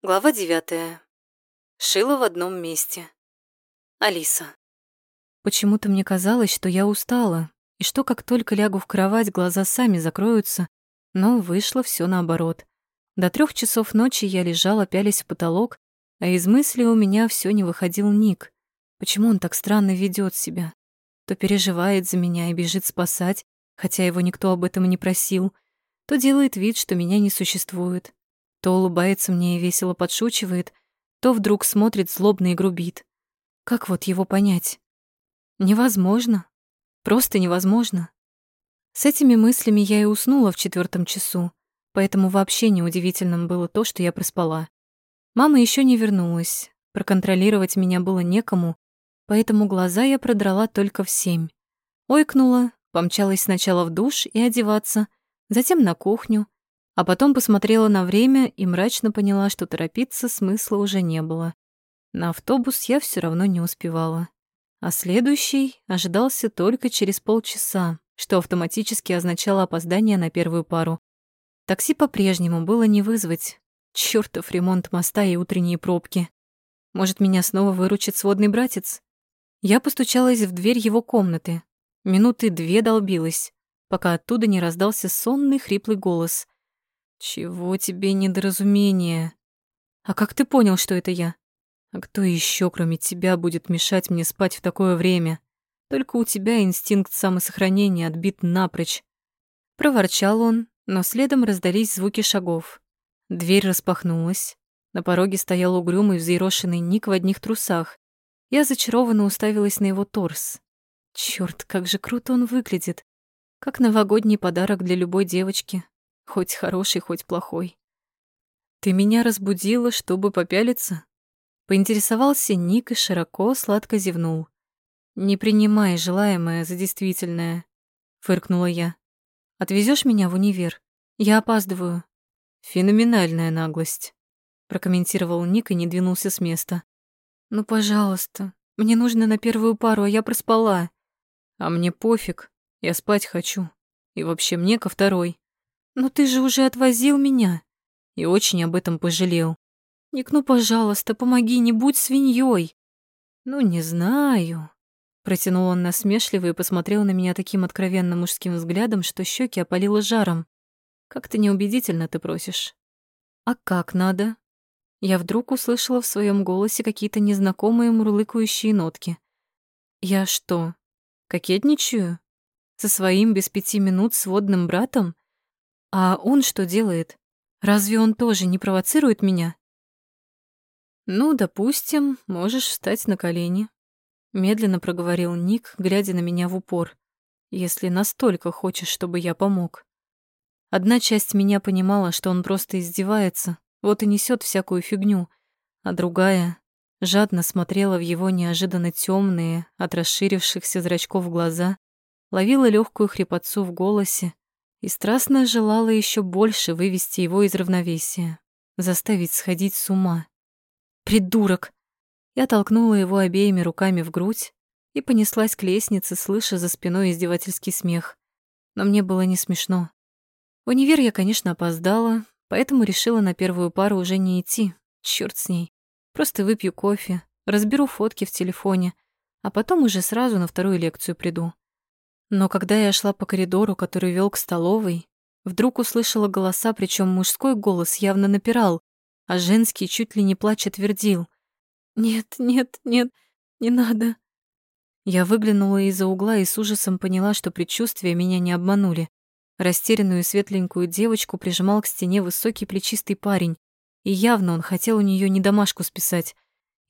Глава девятая. Шила в одном месте. Алиса. Почему-то мне казалось, что я устала, и что как только лягу в кровать, глаза сами закроются, но вышло все наоборот. До трех часов ночи я лежала, пялись в потолок, а из мысли у меня все не выходил Ник. Почему он так странно ведет себя? То переживает за меня и бежит спасать, хотя его никто об этом и не просил, то делает вид, что меня не существует, то улыбается мне и весело подшучивает, то вдруг смотрит злобно и грубит. Как вот его понять? Невозможно. Просто невозможно. С этими мыслями я и уснула в четвертом часу, поэтому вообще неудивительным было то, что я проспала. Мама еще не вернулась, проконтролировать меня было некому, поэтому глаза я продрала только в семь. Ойкнула, помчалась сначала в душ и одеваться, затем на кухню, а потом посмотрела на время и мрачно поняла, что торопиться смысла уже не было. На автобус я все равно не успевала. А следующий ожидался только через полчаса, что автоматически означало опоздание на первую пару. Такси по-прежнему было не вызвать. Чёртов ремонт моста и утренние пробки. Может, меня снова выручит сводный братец? Я постучалась в дверь его комнаты. Минуты две долбилась, пока оттуда не раздался сонный хриплый голос. «Чего тебе недоразумение?» «А как ты понял, что это я?» «А кто еще, кроме тебя, будет мешать мне спать в такое время? Только у тебя инстинкт самосохранения отбит напрочь». Проворчал он, но следом раздались звуки шагов. Дверь распахнулась. На пороге стоял угрюмый взъерошенный Ник в одних трусах. Я зачарованно уставилась на его торс. Чёрт, как же круто он выглядит. Как новогодний подарок для любой девочки. Хоть хороший, хоть плохой. «Ты меня разбудила, чтобы попялиться?» Поинтересовался Ник и широко, сладко зевнул. «Не принимай желаемое за действительное», — фыркнула я. Отвезешь меня в универ? Я опаздываю». «Феноменальная наглость», — прокомментировал Ник и не двинулся с места. «Ну, пожалуйста, мне нужно на первую пару, а я проспала». «А мне пофиг, я спать хочу. И вообще мне ко второй». «Но ты же уже отвозил меня!» И очень об этом пожалел. «Ник, ну, пожалуйста, помоги, не будь свиньей. «Ну, не знаю». Протянул он насмешливо и посмотрел на меня таким откровенным мужским взглядом, что щеки опалило жаром. «Как-то неубедительно ты просишь». «А как надо?» Я вдруг услышала в своем голосе какие-то незнакомые мурлыкающие нотки. «Я что, кокетничаю? Со своим без пяти минут сводным братом?» А он что делает? Разве он тоже не провоцирует меня? Ну, допустим, можешь встать на колени. Медленно проговорил Ник, глядя на меня в упор. Если настолько хочешь, чтобы я помог. Одна часть меня понимала, что он просто издевается, вот и несет всякую фигню, а другая жадно смотрела в его неожиданно темные, от расширившихся зрачков глаза, ловила легкую хрипотцу в голосе и страстно желала еще больше вывести его из равновесия, заставить сходить с ума. «Придурок!» Я толкнула его обеими руками в грудь и понеслась к лестнице, слыша за спиной издевательский смех. Но мне было не смешно. В универ я, конечно, опоздала, поэтому решила на первую пару уже не идти. Чёрт с ней. Просто выпью кофе, разберу фотки в телефоне, а потом уже сразу на вторую лекцию приду. Но когда я шла по коридору, который вел к столовой, вдруг услышала голоса, причем мужской голос явно напирал, а женский чуть ли не плача твердил. «Нет, нет, нет, не надо». Я выглянула из-за угла и с ужасом поняла, что предчувствия меня не обманули. Растерянную светленькую девочку прижимал к стене высокий плечистый парень, и явно он хотел у нее не домашку списать.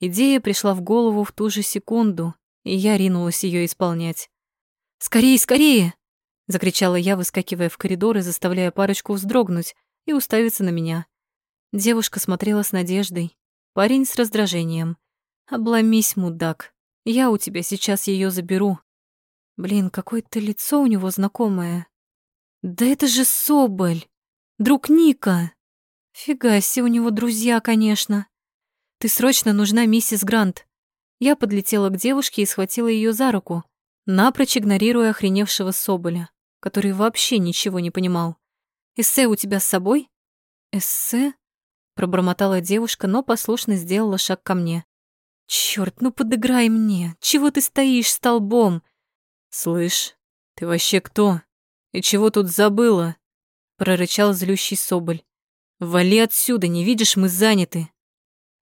Идея пришла в голову в ту же секунду, и я ринулась ее исполнять. «Скорее, скорее!» — закричала я, выскакивая в коридор и заставляя парочку вздрогнуть и уставиться на меня. Девушка смотрела с надеждой, парень с раздражением. «Обломись, мудак, я у тебя сейчас ее заберу». Блин, какое-то лицо у него знакомое. Да это же Соболь, друг Ника. Фига себе, у него друзья, конечно. Ты срочно нужна миссис Грант. Я подлетела к девушке и схватила ее за руку, напрочь игнорируя охреневшего Соболя, который вообще ничего не понимал. «Эссе у тебя с собой?» «Эссе?» Пробормотала девушка, но послушно сделала шаг ко мне. Черт, ну подыграй мне! Чего ты стоишь столбом? Слышь, ты вообще кто? И чего тут забыла? Прорычал злющий Соболь. Вали отсюда, не видишь, мы заняты.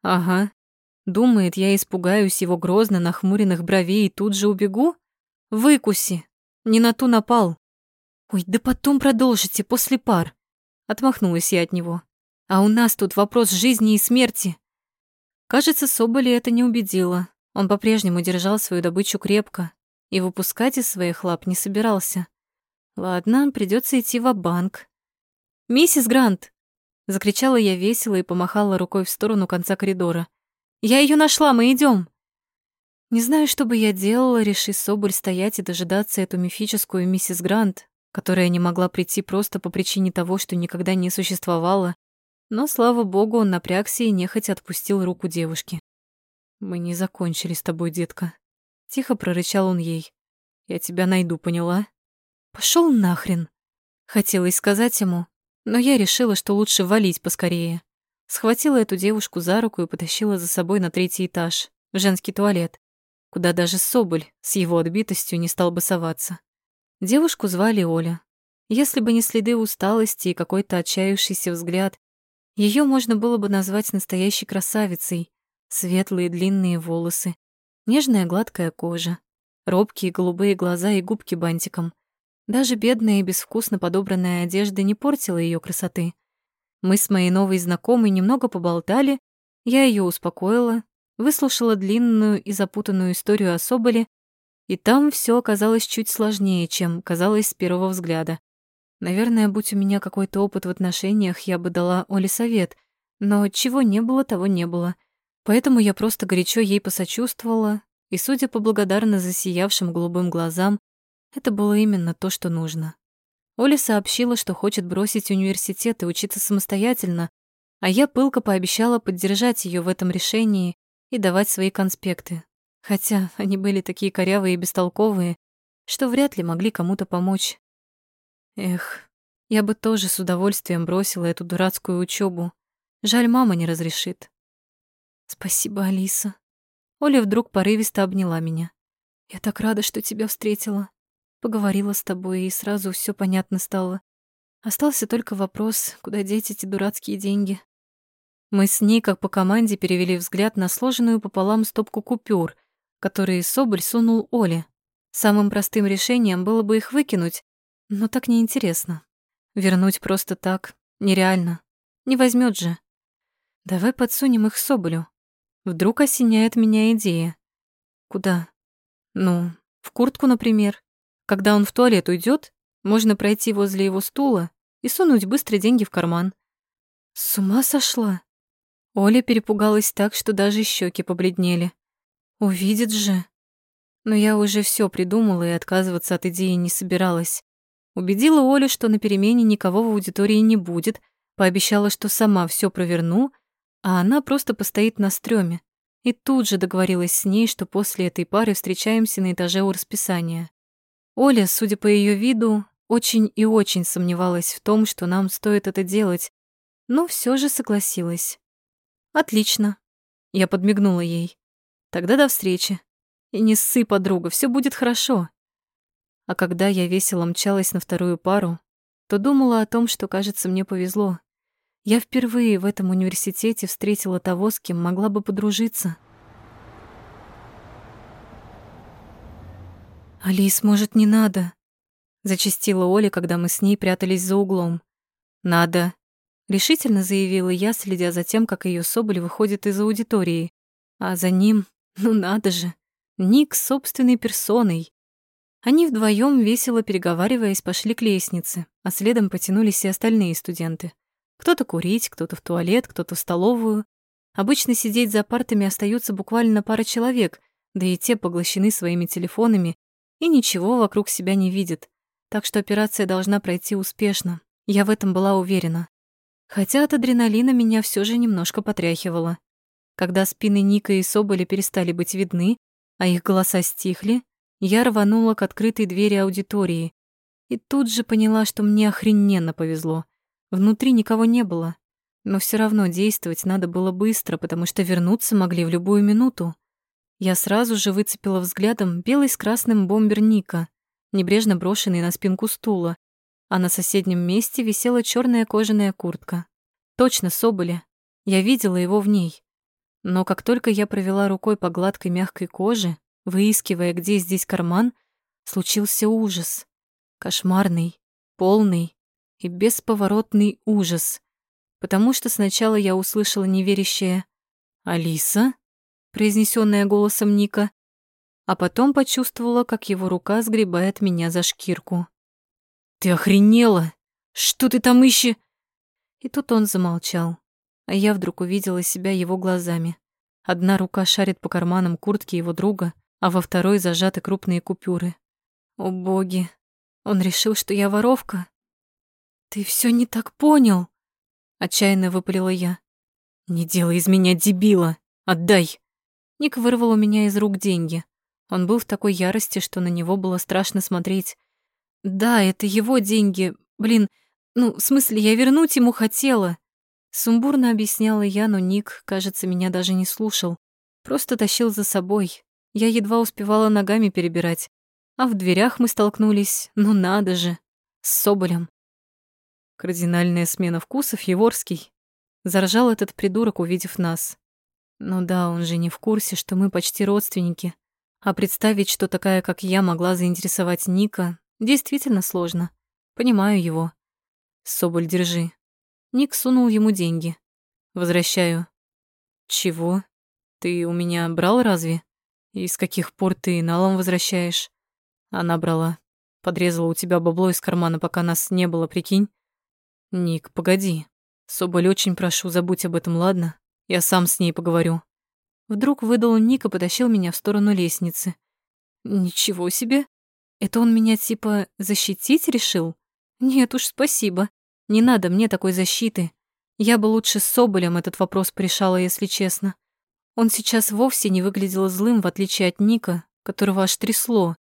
Ага. Думает, я испугаюсь его грозно нахмуренных бровей и тут же убегу? Выкуси. Не на ту напал. Ой, да потом продолжите, после пар. Отмахнулась я от него. А у нас тут вопрос жизни и смерти. Кажется, Соболи это не убедило. Он по-прежнему держал свою добычу крепко и выпускать из своих лап не собирался. Ладно, придется идти в банк «Миссис Грант!» — закричала я весело и помахала рукой в сторону конца коридора. «Я ее нашла, мы идем. Не знаю, что бы я делала, реши Соболь стоять и дожидаться эту мифическую миссис Грант, которая не могла прийти просто по причине того, что никогда не существовала, но, слава богу, он напрягся и нехотя отпустил руку девушки. «Мы не закончили с тобой, детка», — тихо прорычал он ей. «Я тебя найду, поняла?» Пошел нахрен!» Хотелось сказать ему, но я решила, что лучше валить поскорее. Схватила эту девушку за руку и потащила за собой на третий этаж, в женский туалет, куда даже Соболь с его отбитостью не стал бы соваться. Девушку звали Оля. Если бы не следы усталости и какой-то отчаявшийся взгляд, ее можно было бы назвать настоящей красавицей. Светлые длинные волосы, нежная гладкая кожа, робкие голубые глаза и губки бантиком — даже бедная и безвкусно подобранная одежда не портила ее красоты. Мы с моей новой знакомой немного поболтали, я ее успокоила, выслушала длинную и запутанную историю о Соболе, и там все оказалось чуть сложнее, чем казалось с первого взгляда. Наверное, будь у меня какой-то опыт в отношениях, я бы дала Оле совет, но чего не было, того не было. Поэтому я просто горячо ей посочувствовала, и, судя по благодарно засиявшим голубым глазам, это было именно то, что нужно. Оля сообщила, что хочет бросить университет и учиться самостоятельно, а я пылко пообещала поддержать ее в этом решении и давать свои конспекты. Хотя они были такие корявые и бестолковые, что вряд ли могли кому-то помочь. Эх, я бы тоже с удовольствием бросила эту дурацкую учебу. Жаль, мама не разрешит. Спасибо, Алиса. Оля вдруг порывисто обняла меня. Я так рада, что тебя встретила. Поговорила с тобой, и сразу все понятно стало. Остался только вопрос, куда деть эти дурацкие деньги. Мы с ней, как по команде, перевели взгляд на сложенную пополам стопку купюр, которые Соболь сунул Оле. Самым простым решением было бы их выкинуть, но так неинтересно. Вернуть просто так нереально. Не возьмет же. Давай подсунем их Соболю. Вдруг осеняет меня идея. Куда? Ну, в куртку, например. Когда он в туалет уйдет, можно пройти возле его стула и сунуть быстро деньги в карман. С ума сошла? Оля перепугалась так, что даже щеки побледнели. Увидит же. Но я уже все придумала и отказываться от идеи не собиралась. Убедила Олю, что на перемене никого в аудитории не будет, пообещала, что сама все проверну, а она просто постоит на стреме. И тут же договорилась с ней, что после этой пары встречаемся на этаже у расписания. Оля, судя по ее виду, очень и очень сомневалась в том, что нам стоит это делать, но все же согласилась. «Отлично», — я подмигнула ей. «Тогда до встречи. И не ссы, подруга, все будет хорошо». А когда я весело мчалась на вторую пару, то думала о том, что, кажется, мне повезло. Я впервые в этом университете встретила того, с кем могла бы подружиться. «Алис, может, не надо?» Зачастила Оля, когда мы с ней прятались за углом. «Надо», — решительно заявила я, следя за тем, как ее Соболь выходит из аудитории. А за ним, ну надо же, Ник с собственной персоной. Они вдвоем весело переговариваясь, пошли к лестнице, а следом потянулись и остальные студенты. Кто-то курить, кто-то в туалет, кто-то в столовую. Обычно сидеть за партами остаются буквально пара человек, да и те поглощены своими телефонами и ничего вокруг себя не видит. Так что операция должна пройти успешно. Я в этом была уверена. Хотя от адреналина меня все же немножко потряхивало. Когда спины Ника и Соболя перестали быть видны, а их голоса стихли, я рванула к открытой двери аудитории и тут же поняла, что мне охрененно повезло. Внутри никого не было. Но все равно действовать надо было быстро, потому что вернуться могли в любую минуту. Я сразу же выцепила взглядом белый с красным бомбер Ника, небрежно брошенный на спинку стула, а на соседнем месте висела черная кожаная куртка. Точно Соболя. Я видела его в ней. Но как только я провела рукой по гладкой мягкой коже, выискивая, где здесь карман, случился ужас. Кошмарный, полный и бесповоротный ужас потому что сначала я услышала неверящее «Алиса», произнесённое голосом Ника, а потом почувствовала, как его рука сгребает меня за шкирку. «Ты охренела? Что ты там ищи?» И тут он замолчал, а я вдруг увидела себя его глазами. Одна рука шарит по карманам куртки его друга, а во второй зажаты крупные купюры. О боги, он решил, что я воровка. Ты все не так понял. Отчаянно выпалила я. «Не делай из меня дебила! Отдай!» Ник вырвал у меня из рук деньги. Он был в такой ярости, что на него было страшно смотреть. «Да, это его деньги. Блин, ну, в смысле, я вернуть ему хотела». Сумбурно объясняла я, но Ник, кажется, меня даже не слушал. Просто тащил за собой. Я едва успевала ногами перебирать. А в дверях мы столкнулись, ну надо же, с Соболем. Кардинальная смена вкусов, Еворский. Заржал этот придурок, увидев нас. Ну да, он же не в курсе, что мы почти родственники. А представить, что такая, как я, могла заинтересовать Ника, действительно сложно. Понимаю его. Соболь, держи. Ник сунул ему деньги. Возвращаю. Чего? Ты у меня брал разве? И с каких пор ты налом возвращаешь? Она брала. Подрезала у тебя бабло из кармана, пока нас не было, прикинь? «Ник, погоди. Соболь, очень прошу, забудь об этом, ладно? Я сам с ней поговорю». Вдруг выдал Ник и потащил меня в сторону лестницы. «Ничего себе! Это он меня типа защитить решил? Нет уж, спасибо. Не надо мне такой защиты. Я бы лучше с Соболем этот вопрос порешала, если честно. Он сейчас вовсе не выглядел злым, в отличие от Ника, которого аж трясло,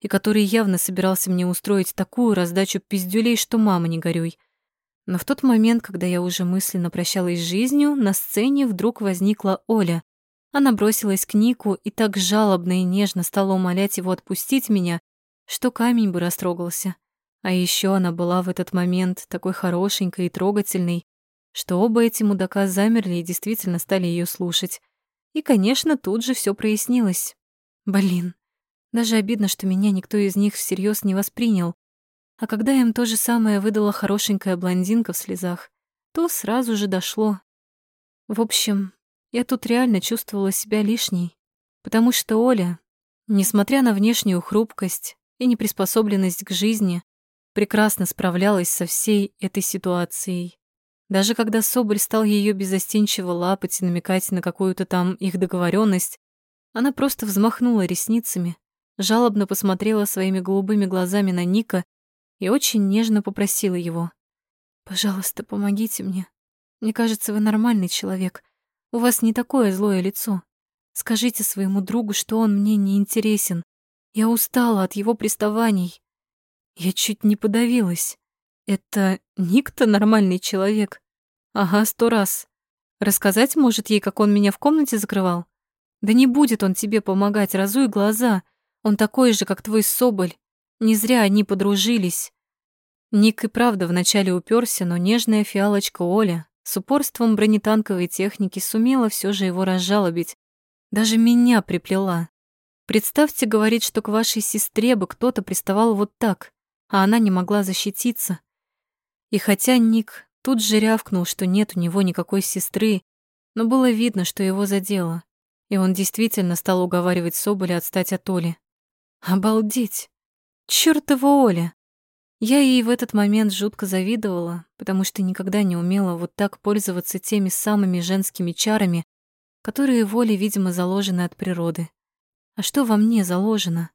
и который явно собирался мне устроить такую раздачу пиздюлей, что мама не горюй. Но в тот момент, когда я уже мысленно прощалась с жизнью, на сцене вдруг возникла Оля. Она бросилась к Нику и так жалобно и нежно стала умолять его отпустить меня, что камень бы растрогался. А еще она была в этот момент такой хорошенькой и трогательной, что оба эти мудака замерли и действительно стали ее слушать. И, конечно, тут же все прояснилось. Блин, даже обидно, что меня никто из них всерьез не воспринял. А когда им то же самое выдала хорошенькая блондинка в слезах, то сразу же дошло. В общем, я тут реально чувствовала себя лишней, потому что Оля, несмотря на внешнюю хрупкость и неприспособленность к жизни, прекрасно справлялась со всей этой ситуацией. Даже когда Соболь стал ее безостенчиво лапать и намекать на какую-то там их договоренность, она просто взмахнула ресницами, жалобно посмотрела своими голубыми глазами на Ника и очень нежно попросила его. «Пожалуйста, помогите мне. Мне кажется, вы нормальный человек. У вас не такое злое лицо. Скажите своему другу, что он мне не интересен. Я устала от его приставаний. Я чуть не подавилась. Это Ник-то нормальный человек. Ага, сто раз. Рассказать может ей, как он меня в комнате закрывал? Да не будет он тебе помогать, разуй глаза. Он такой же, как твой Соболь. Не зря они подружились. Ник и правда вначале уперся, но нежная фиалочка Оля с упорством бронетанковой техники сумела все же его разжалобить. Даже меня приплела. Представьте, говорит, что к вашей сестре бы кто-то приставал вот так, а она не могла защититься. И хотя Ник тут же рявкнул, что нет у него никакой сестры, но было видно, что его задело, и он действительно стал уговаривать Соболя отстать от Оли. Обалдеть! Чёртова Оля! Я ей в этот момент жутко завидовала, потому что никогда не умела вот так пользоваться теми самыми женскими чарами, которые воле, видимо, заложены от природы. А что во мне заложено?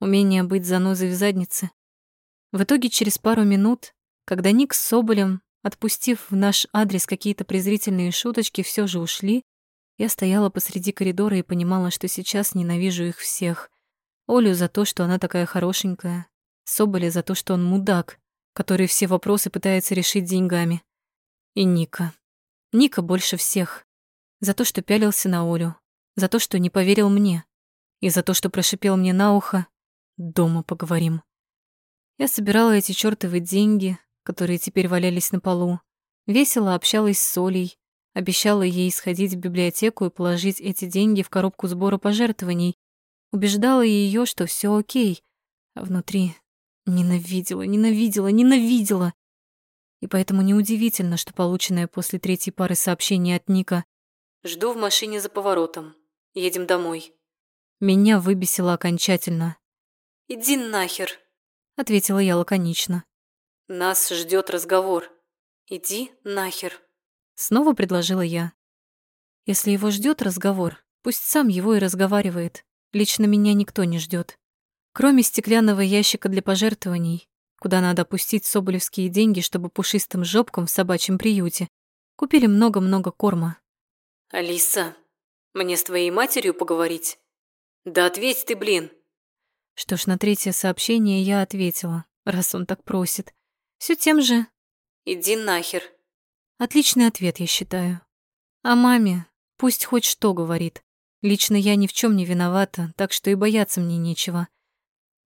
Умение быть занозой в заднице. В итоге через пару минут, когда Ник с Соболем, отпустив в наш адрес какие-то презрительные шуточки, все же ушли, я стояла посреди коридора и понимала, что сейчас ненавижу их всех. Олю за то, что она такая хорошенькая, Соболя за то, что он мудак, который все вопросы пытается решить деньгами, и Ника. Ника больше всех. За то, что пялился на Олю, за то, что не поверил мне, и за то, что прошипел мне на ухо «Дома поговорим». Я собирала эти чёртовы деньги, которые теперь валялись на полу, весело общалась с Олей, обещала ей сходить в библиотеку и положить эти деньги в коробку сбора пожертвований, убеждала ее, что все окей, а внутри ненавидела, ненавидела, ненавидела. И поэтому неудивительно, что полученное после третьей пары сообщений от Ника «Жду в машине за поворотом. Едем домой». Меня выбесило окончательно. «Иди нахер», — ответила я лаконично. «Нас ждет разговор. Иди нахер». Снова предложила я. Если его ждет разговор, пусть сам его и разговаривает. Лично меня никто не ждет. Кроме стеклянного ящика для пожертвований, куда надо опустить соболевские деньги, чтобы пушистым жопкам в собачьем приюте купили много-много корма. «Алиса, мне с твоей матерью поговорить? Да ответь ты, блин!» Что ж, на третье сообщение я ответила, раз он так просит. Все тем же. «Иди нахер!» Отличный ответ, я считаю. А маме пусть хоть что говорит. Лично я ни в чем не виновата, так что и бояться мне нечего.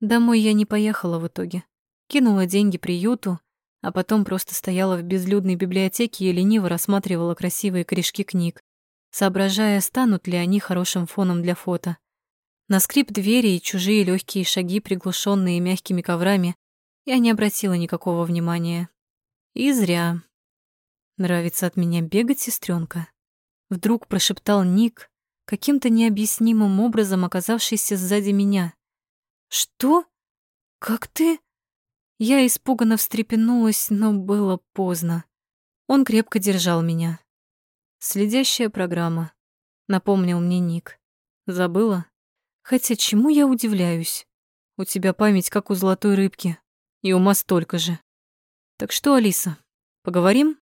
Домой я не поехала в итоге. Кинула деньги приюту, а потом просто стояла в безлюдной библиотеке и лениво рассматривала красивые корешки книг, соображая, станут ли они хорошим фоном для фото. На скрип двери и чужие легкие шаги, приглушенные мягкими коврами, я не обратила никакого внимания. И зря. Нравится от меня бегать, сестренка. Вдруг прошептал Ник, каким-то необъяснимым образом оказавшийся сзади меня. «Что? Как ты?» Я испуганно встрепенулась, но было поздно. Он крепко держал меня. «Следящая программа», — напомнил мне Ник. «Забыла? Хотя чему я удивляюсь? У тебя память как у золотой рыбки, и ума столько же. Так что, Алиса, поговорим?»